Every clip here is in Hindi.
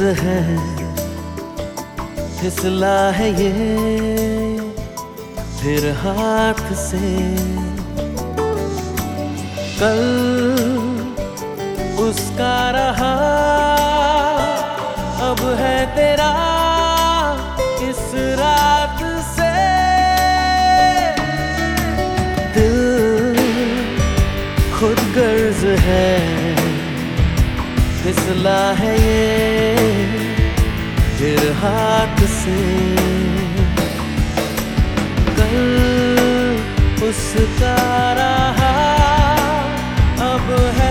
है। फिसला है ये। फिर हाथ से। कल उसका रहा। अब है तेरा इस रात से। दिल खुद गर्ज है। फिसला है ये। हाथ से कल उसका रहा अब है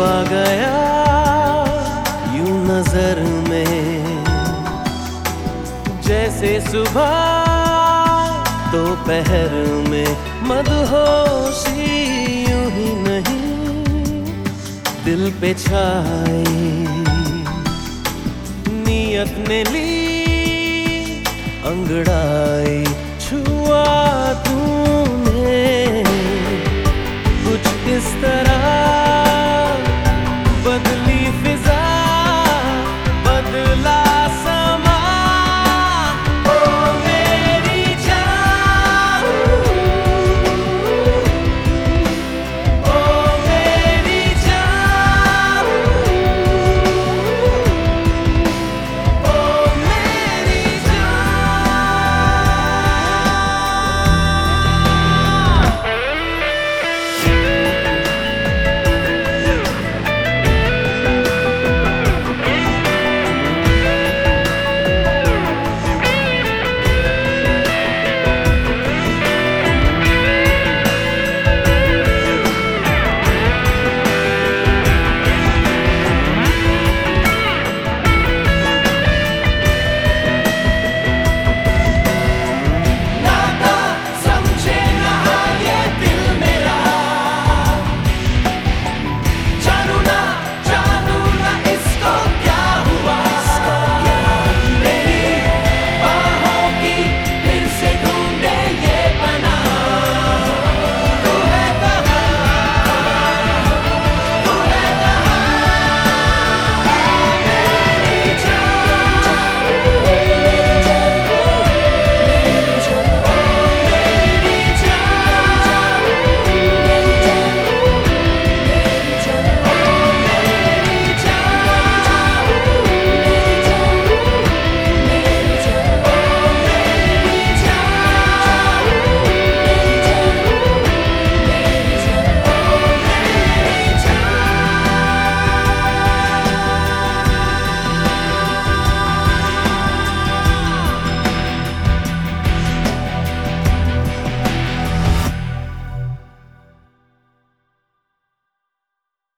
आ गया यूँ नज़र में। जैसे सुबह दोपहर में मदहोशी यूँ ही नहीं, दिल पे छाई नियत ने ली अंगड़ाई